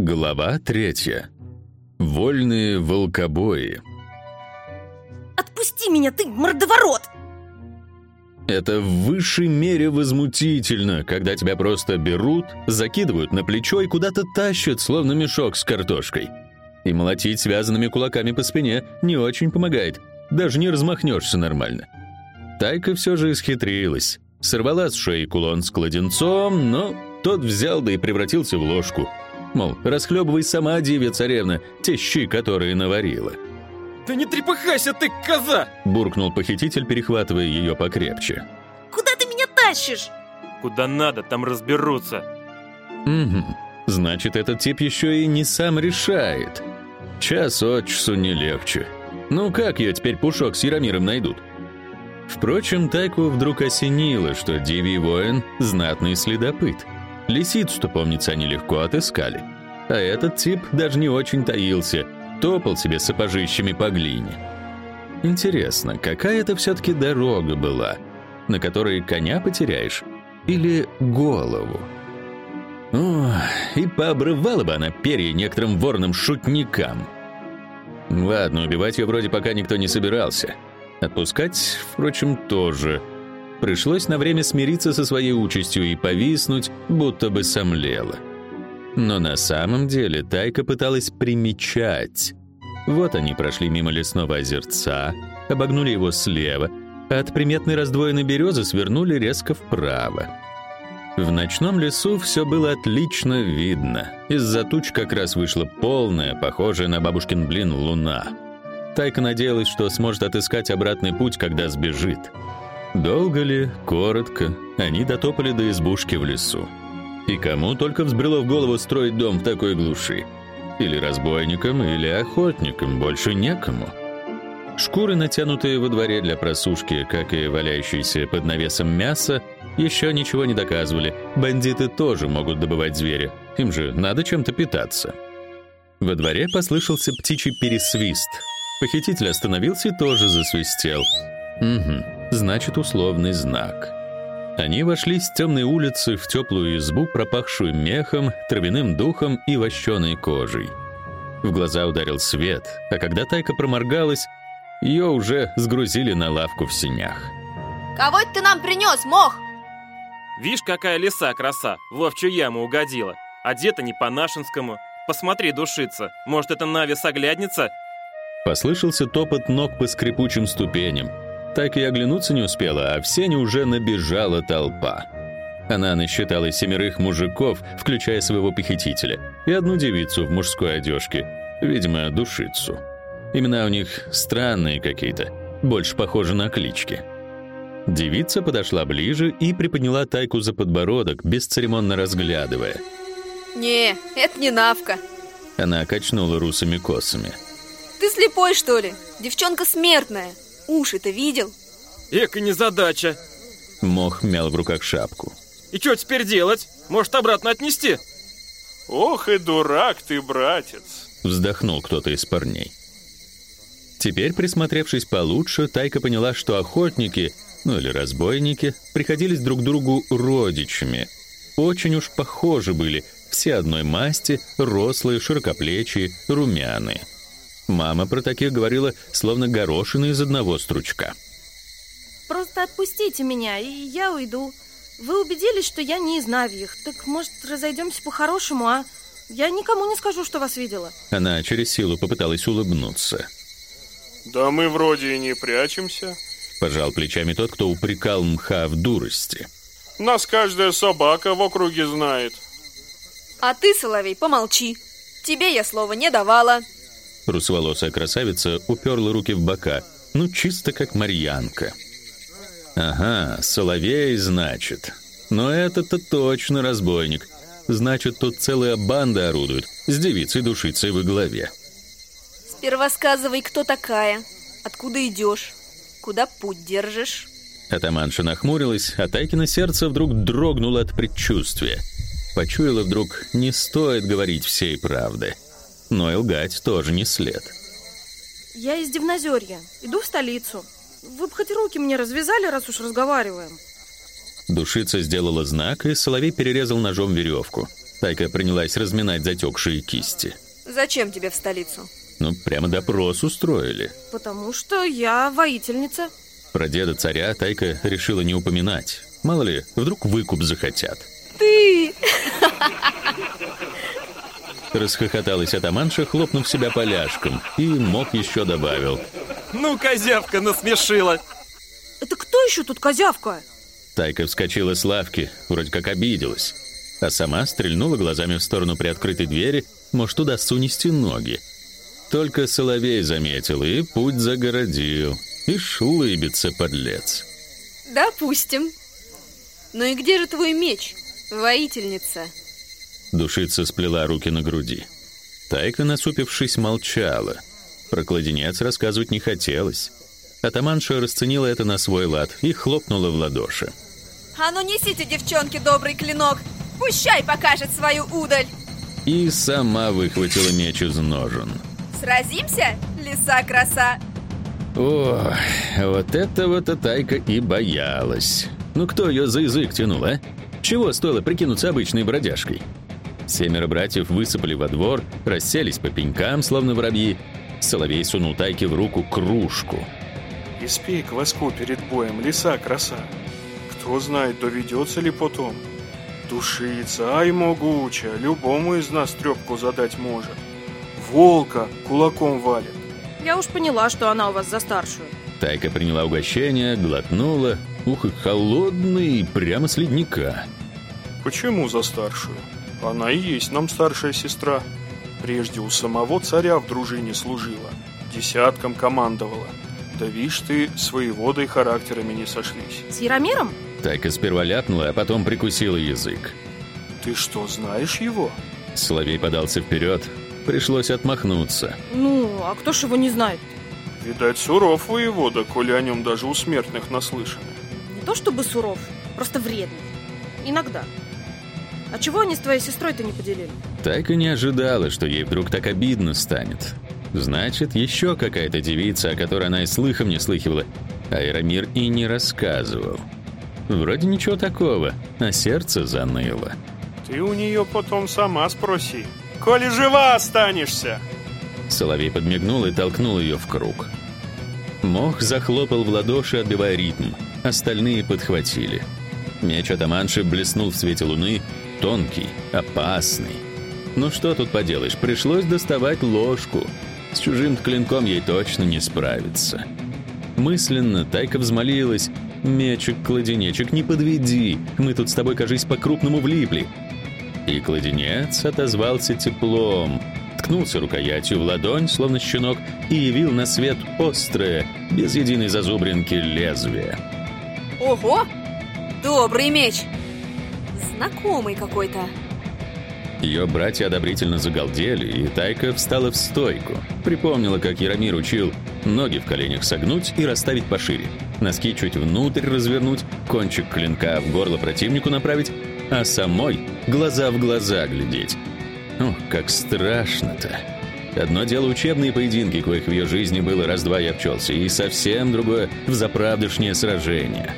Глава третья. Вольные волкобои. Отпусти меня, ты мордоворот! Это в высшей мере возмутительно, когда тебя просто берут, закидывают на плечо и куда-то тащат, словно мешок с картошкой. И молотить связанными кулаками по спине не очень помогает, даже не размахнешься нормально. Тайка все же исхитрилась. Сорвала с шеи кулон с кладенцом, но тот взял да и превратился в ложку. Мол, расхлебывай сама, девя царевна, те щи, которые наварила. Да не трепыхайся ты, коза! Буркнул похититель, перехватывая ее покрепче. Куда ты меня тащишь? Куда надо, там разберутся. Угу. Значит, этот тип еще и не сам решает. Час от часу не легче. Ну как ее теперь Пушок с Яромиром найдут? Впрочем, Тайку вдруг осенило, что Дивий воин — знатный следопыт. Лисицу-то, помнится, они легко отыскали. А этот тип даже не очень таился, топал себе сапожищами по глине. Интересно, какая это все-таки дорога была, на которой коня потеряешь? Или голову? О, и пообрывала бы она перья некоторым ворным шутникам. Ладно, убивать ее вроде пока никто не собирался — Отпускать, впрочем, тоже. Пришлось на время смириться со своей участью и повиснуть, будто бы сомлела. Но на самом деле Тайка пыталась примечать. Вот они прошли мимо лесного озерца, обогнули его слева, а от приметной раздвоенной березы свернули резко вправо. В ночном лесу все было отлично видно. Из-за туч как раз вышла полная, похожая на бабушкин блин, луна — Тайка надеялась, что сможет отыскать обратный путь, когда сбежит. Долго ли, коротко, они дотопали до избушки в лесу. И кому только взбрело в голову строить дом в такой глуши? Или разбойникам, или охотникам, больше некому. Шкуры, натянутые во дворе для просушки, как и валяющиеся под навесом мясо, еще ничего не доказывали. Бандиты тоже могут добывать зверя. Им же надо чем-то питаться. Во дворе послышался птичий пересвист — Похититель остановился и тоже засвистел. Угу, значит, условный знак. Они вошли с темной улицы в теплую избу, пропахшую мехом, травяным духом и вощеной кожей. В глаза ударил свет, а когда Тайка проморгалась, ее уже сгрузили на лавку в синях. «Кого ты нам принес, мох?» Вишь, какая лиса краса, в ловчую яму угодила. Одета не по-нашинскому. Посмотри, душица, может, это Навис оглядница Послышался топот ног по скрипучим ступеням. Так и оглянуться не успела, а в сене уже набежала толпа. Она насчитала семерых мужиков, включая своего похитителя, и одну девицу в мужской одежке, видимо, душицу. Имена у них странные какие-то, больше похожи на клички. Девица подошла ближе и приподняла Тайку за подбородок, бесцеремонно разглядывая. «Не, это не Навка». Она качнула русыми косами. Ты слепой, что ли? Девчонка смертная. Уши-то видел? Эка незадача. Мох мял в руках шапку. И что теперь делать? Может, обратно отнести? Ох и дурак ты, братец. Вздохнул кто-то из парней. Теперь, присмотревшись получше, Тайка поняла, что охотники, ну или разбойники, приходились друг другу родичами. Очень уж похожи были, все одной масти, рослые, широкоплечие, румяные. Мама про таких говорила, словно горошины из одного стручка. Просто отпустите меня, и я уйду. Вы убедились, что я не из Навьих. Так, может, разойдемся по-хорошему, а? Я никому не скажу, что вас видела. Она через силу попыталась улыбнуться. Да мы вроде и не прячемся. Пожал плечами тот, кто упрекал мха в дурости. Нас каждая собака в округе знает. А ты, Соловей, помолчи. Тебе я слова не давала. Русоволосая красавица уперла руки в бока, ну чисто как Марьянка. Ага, соловей, значит. Но это-то точно разбойник. Значит, тут целая банда орудует, с девицей-душицей во главе. Сперва сказывай, кто такая, откуда идешь, куда путь держишь. Атаманша нахмурилась, а Тайкино сердце вдруг дрогнуло от предчувствия. Почуяла вдруг, не стоит говорить всей правды. — но и лгать тоже не след. Я из Дивнозерья. Иду в столицу. Вы бы хоть руки мне развязали, раз уж разговариваем. Душица сделала знак, и Соловей перерезал ножом веревку. Тайка принялась разминать затекшие кисти. Зачем тебе в столицу? Ну, прямо допрос устроили. Потому что я воительница. Про деда царя Тайка решила не упоминать. Мало ли, вдруг выкуп захотят. Ты! Расхохоталась атаманша, хлопнув себя поляшком, и мог еще добавил. Ну, козявка насмешила. Это кто еще тут козявка? Тайка вскочила с лавки, вроде как обиделась. А сама стрельнула глазами в сторону приоткрытой двери, может, удастся унести ноги. Только соловей заметил и путь загородил. Ишь, улыбится, подлец. Допустим. Ну и где же твой меч, воительница? Душица сплела руки на груди. Тайка, насупившись, молчала. Про кладенец рассказывать не хотелось. Атаманша расценила это на свой лад и хлопнула в ладоши. А ну несите, девчонки, добрый клинок. Пущай покажет свою удаль. И сама выхватила меч из ножен. Сразимся, лиса-краса? Ох, вот этого-то Тайка и боялась. Ну кто ее за язык тянул, а? Чего стоило прикинуться обычной бродяжкой? Семеро братьев высыпали во двор, расселись по пенькам, словно воробьи. Соловей сунул Тайке в руку кружку. Испей кваску перед боем, лиса краса. Кто знает, доведется ли потом. Душица, ай могучая, любому из нас трепку задать может. Волка кулаком валит. Я уж поняла, что она у вас за старшую. Тайка приняла угощение, глотнула. Ух, и холодный, прямо с ледника. Почему за старшую? Она и есть нам старшая сестра. Прежде у самого царя в дружине служила, десятком командовала. Да вишь ты, с воеводой характерами не сошлись. С Яромиром? Тайка сперва ляпнула, а потом прикусила язык. Ты что, знаешь его? Соловей подался вперед. Пришлось отмахнуться. Ну, а кто ж его не знает? Видать, суров воевода, коли о нем даже у смертных наслышаны. Не то чтобы суров, просто вредный. Иногда. А чего они с твоей сестрой-то не поделили? Тайка не ожидала, что ей вдруг так обидно станет. Значит, еще какая-то девица, о которой она и слыхом не слыхивала, а Ирамир и не рассказывал. Вроде ничего такого, а сердце заныло. Ты у нее потом сама спроси. Коли жива останешься! Соловей подмигнул и толкнул ее в круг. Мох захлопал в ладоши, отбивая ритм. Остальные подхватили. Меч атаманши блеснул в свете луны, тонкий, опасный. Ну что тут поделаешь, пришлось доставать ложку. С чужим клинком ей точно не справиться. Мысленно Тайка взмолилась. «Мечик, кладенечек, не подведи, мы тут с тобой, кажись, по-крупному влипли». И кладенец отозвался теплом, ткнулся рукоятью в ладонь, словно щенок, и явил на свет острое, без единой зазубринки лезвие. Ого! Добрый меч! Знакомый какой-то. Ее братья одобрительно загалдели, и Тайка встала в стойку. Припомнила, как Яромир учил ноги в коленях согнуть и расставить пошире, носки чуть внутрь развернуть, кончик клинка в горло противнику направить, а самой глаза в глаза глядеть. Ох, как страшно-то. Одно дело учебные поединки, коих в ее жизни было раз-два и обчелся, и совсем другое — взаправдышнее сражение.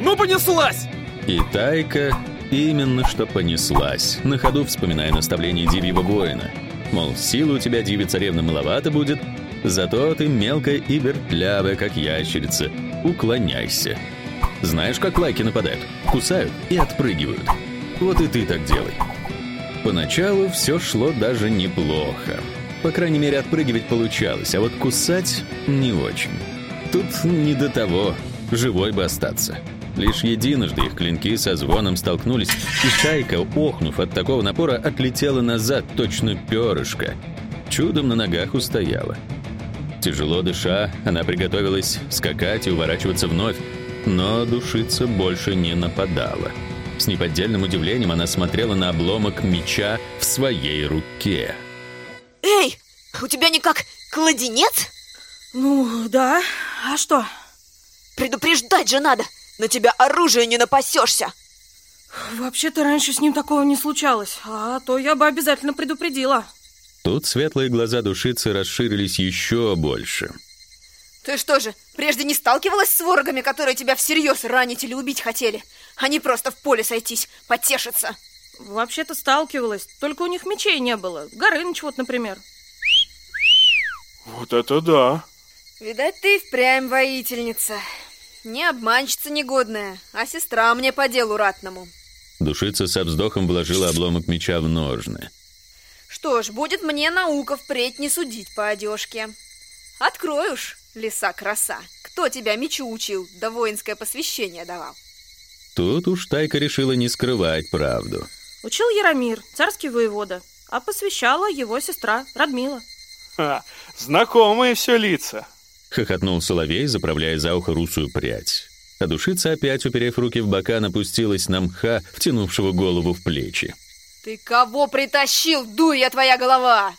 Ну, понеслась! И Тайка именно что понеслась, на ходу вспоминая наставление Дивьего воина. Мол, силы у тебя, Диви царевна, маловато будет, зато ты мелкая и вертлявая, как ящерица. Уклоняйся. Знаешь, как лайки нападают? Кусают и отпрыгивают. Вот и ты так делай. Поначалу все шло даже неплохо. По крайней мере, отпрыгивать получалось, а вот кусать не очень. Тут не до того, живой бы остаться. Лишь единожды их клинки со звоном столкнулись, и Тайка, охнув от такого напора, отлетела назад, точно перышко. Чудом на ногах устояла. Тяжело дыша, она приготовилась скакать и уворачиваться вновь, но душица больше не нападала. С неподдельным удивлением она смотрела на обломок меча в своей руке. Эй, у тебя не как кладенец? Ну, да. А что? Предупреждать же надо. На тебя оружие не напасешься. Вообще-то раньше с ним такого не случалось, а то я бы обязательно предупредила. Тут светлые глаза душицы расширились еще больше. Ты что же, прежде не сталкивалась с ворогами, которые тебя всерьез ранить или убить хотели? Они просто в поле сойтись, потешиться. Вообще-то сталкивалась, только у них мечей не было. Горыныч вот, например. Вот это да. Видать, ты впрямь воительница. Не обманщица негодная, а сестра мне по делу ратному. Душица со вздохом вложила обломок меча в ножны. Что ж, будет мне наука впредь не судить по одежке. Открой уж, лиса краса, кто тебя мечу учил, да воинское посвящение давал. Тут уж Тайка решила не скрывать правду. Учил Яромир, царский воевода, а посвящала его сестра Радмила. Ха, знакомые все лица. Хохотнул Соловей, заправляя за ухо русую прядь. А душица опять, уперев руки в бока, напустилась на мха, втянувшего голову в плечи. Ты кого притащил, дуя твоя голова?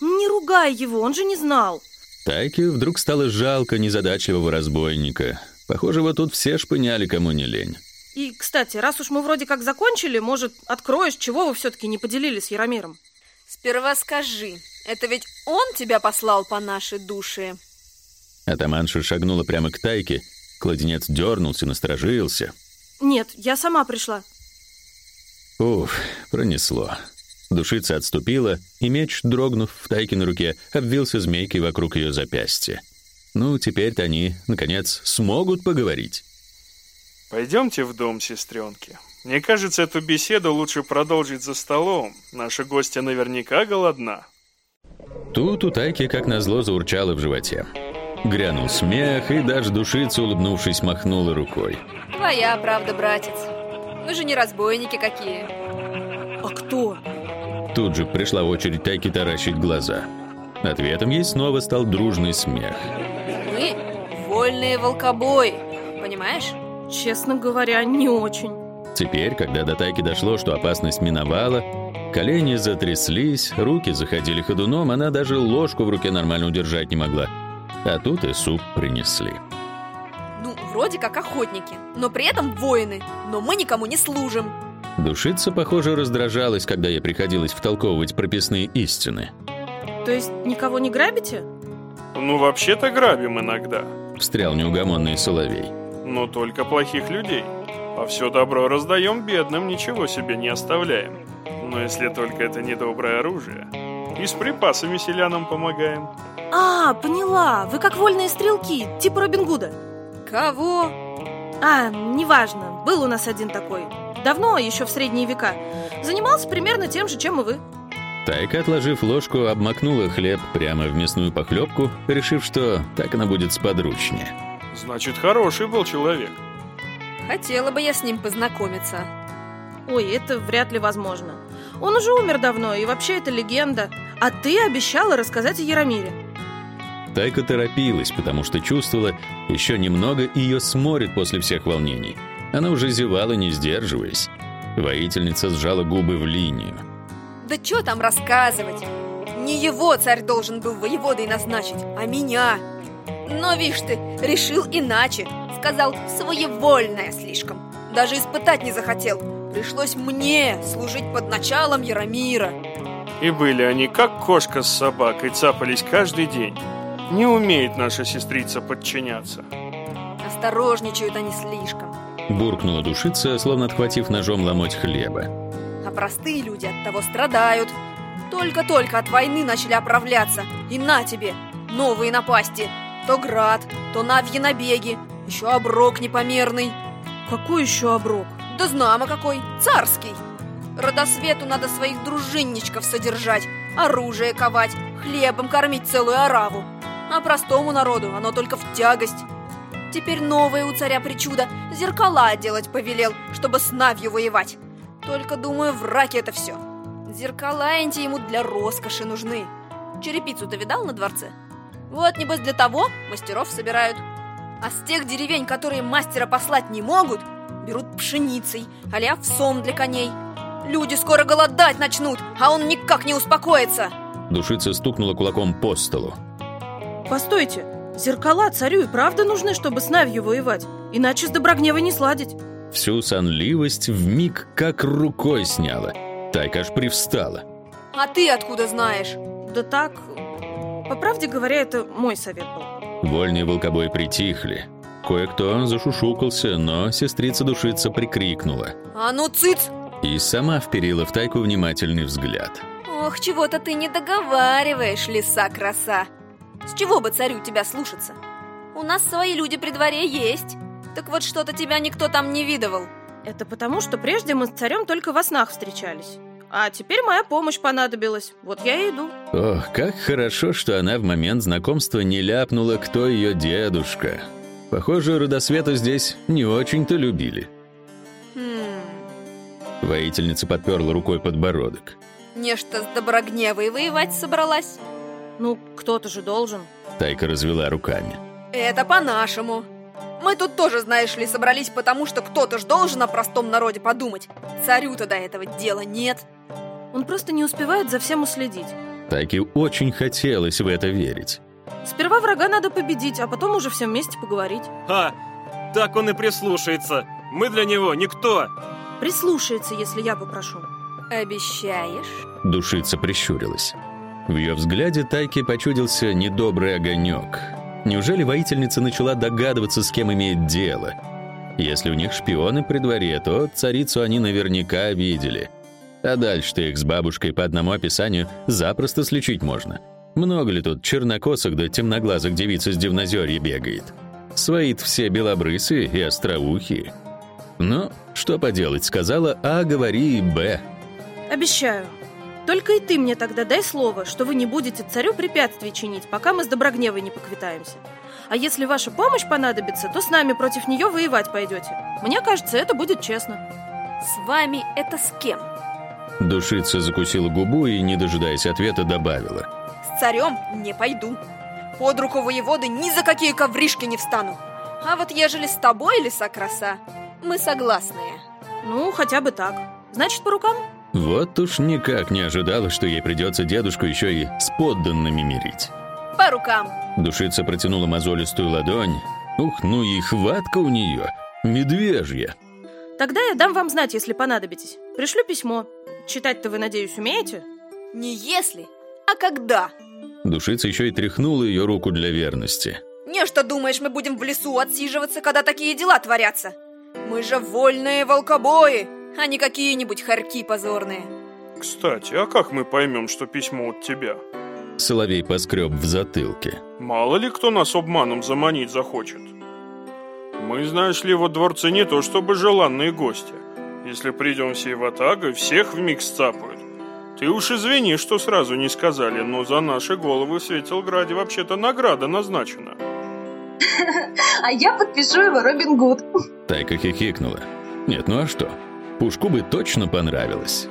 Не ругай его, он же не знал. Тайке вдруг стало жалко незадачливого разбойника. Похоже, вот тут все шпыняли, кому не лень. И, кстати, раз уж мы вроде как закончили, может, откроешь, чего вы все-таки не поделили с Яромиром? Сперва скажи, это ведь он тебя послал по нашей душе? Атаманша шагнула прямо к Тайке. Кладенец дернулся, насторожился. Нет, я сама пришла. Уф, пронесло. Душица отступила, и меч, дрогнув в Тайке на руке, обвился змейкой вокруг ее запястья. Ну, теперь-то они, наконец, смогут поговорить. Пойдемте в дом, сестренки. Мне кажется, эту беседу лучше продолжить за столом. Наша гостья наверняка голодна. Тут у Тайки, как назло, заурчало в животе. Грянул смех, и даже душица, улыбнувшись, махнула рукой. Твоя правда, братец. Мы же не разбойники какие. А кто? Тут же пришла очередь Тайки таращить глаза. Ответом ей снова стал дружный смех. Мы вольные волкобои, понимаешь? Честно говоря, не очень. Теперь, когда до Тайки дошло, что опасность миновала, колени затряслись, руки заходили ходуном, она даже ложку в руке нормально удержать не могла. А тут и суп принесли. Ну, вроде как охотники, но при этом воины. Но мы никому не служим. Душица, похоже, раздражалась, когда ей приходилось втолковывать прописные истины. То есть никого не грабите? Ну, вообще-то грабим иногда. Встрял неугомонный соловей. Но только плохих людей. А все добро раздаем бедным, ничего себе не оставляем. Но если только это недоброе оружие. И с припасами селянам помогаем. А, поняла. Вы как вольные стрелки, типа Робин Гуда. Кого? А, неважно. Был у нас один такой. Давно, еще в средние века. Занимался примерно тем же, чем и вы. Тайка, отложив ложку, обмакнула хлеб прямо в мясную похлебку, решив, что так она будет сподручнее. Значит, хороший был человек. Хотела бы я с ним познакомиться. Ой, это вряд ли возможно. Он уже умер давно, и вообще это легенда. А ты обещала рассказать о Яромире. Тайка торопилась, потому что чувствовала, еще немного и ее сморит после всех волнений. Она уже зевала, не сдерживаясь. Воительница сжала губы в линию. Да что там рассказывать? Не его царь должен был воеводой назначить, а меня. Но, видишь ты, решил иначе. Сказал, своевольная слишком. Даже испытать не захотел. Пришлось мне служить под началом Яромира. И были они как кошка с собакой, цапались каждый день. Не умеет наша сестрица подчиняться. Осторожничают они слишком. Буркнула душица, словно отхватив ножом ломоть хлеба. А простые люди от того страдают. Только-только от войны начали оправляться. И на тебе, новые напасти. То град, то навьи набеги. Еще оброк непомерный. Какой еще оброк? Да знамо какой, царский. Родосвету надо своих дружинничков содержать, оружие ковать, хлебом кормить целую ораву. А простому народу оно только в тягость. Теперь новое у царя причуда зеркала делать повелел, чтобы с Навью воевать. Только, думаю, в раке это все. Зеркала энти ему для роскоши нужны. Черепицу-то видал на дворце? Вот, небось, для того мастеров собирают. А с тех деревень, которые мастера послать не могут, берут пшеницей, а овсом для коней. Люди скоро голодать начнут, а он никак не успокоится. Душица стукнула кулаком по столу. Постойте, зеркала царю и правда нужны, чтобы с Навью воевать, иначе с Доброгневой не сладить. Всю сонливость в миг как рукой сняла. Тайка аж привстала. А ты откуда знаешь? Да так, по правде говоря, это мой совет был. Вольные волкобои притихли. Кое-кто зашушукался, но сестрица душица прикрикнула. А ну, цыц! и сама вперила в тайку внимательный взгляд. Ох, чего-то ты не договариваешь, лиса-краса. С чего бы царю тебя слушаться? У нас свои люди при дворе есть. Так вот что-то тебя никто там не видывал. Это потому, что прежде мы с царем только во снах встречались. А теперь моя помощь понадобилась. Вот я и иду. Ох, как хорошо, что она в момент знакомства не ляпнула, кто ее дедушка. Похоже, родосвету здесь не очень-то любили. Хм, Воительница подперла рукой подбородок. нечто с Доброгневой воевать собралась? Ну, кто-то же должен. Тайка развела руками. Это по-нашему. Мы тут тоже, знаешь ли, собрались потому, что кто-то ж должен о простом народе подумать. Царю-то до этого дела нет. Он просто не успевает за всем уследить. Тайке очень хотелось в это верить. Сперва врага надо победить, а потом уже все вместе поговорить. Ха! Так он и прислушается. Мы для него никто. Прислушается, если я попрошу. Обещаешь? Душица прищурилась. В ее взгляде Тайке почудился недобрый огонек. Неужели воительница начала догадываться, с кем имеет дело? Если у них шпионы при дворе, то царицу они наверняка видели. А дальше-то их с бабушкой по одному описанию запросто слечить можно. Много ли тут чернокосок да темноглазых девиц из Дивнозерья бегает? свои все белобрысые и остроухие. Ну, что поделать, сказала А, говори Б. Обещаю. Только и ты мне тогда дай слово, что вы не будете царю препятствий чинить, пока мы с Доброгневой не поквитаемся. А если ваша помощь понадобится, то с нами против нее воевать пойдете. Мне кажется, это будет честно. С вами это с кем? Душица закусила губу и, не дожидаясь ответа, добавила. С царем не пойду. Под руку воеводы ни за какие ковришки не встану. А вот ежели с тобой, лиса краса, мы согласные. Ну, хотя бы так. Значит, по рукам? Вот уж никак не ожидала, что ей придется дедушку еще и с подданными мирить. По рукам. Душица протянула мозолистую ладонь. Ух, ну и хватка у нее. Медвежья. Тогда я дам вам знать, если понадобитесь. Пришлю письмо. Читать-то вы, надеюсь, умеете? Не если, а когда. Душица еще и тряхнула ее руку для верности. Не что думаешь, мы будем в лесу отсиживаться, когда такие дела творятся? Мы же вольные волкобои, а не какие-нибудь хорьки позорные. Кстати, а как мы поймем, что письмо от тебя? Соловей поскреб в затылке. Мало ли кто нас обманом заманить захочет. Мы, знаешь ли, во дворце не то чтобы желанные гости. Если придем всей ватагой, всех вмиг сцапают. Ты уж извини, что сразу не сказали, но за наши головы в Светелграде вообще-то награда назначена. А я подпишу его Робин Гуд. Тайка хихикнула. Нет, ну а что? Пушку бы точно понравилось.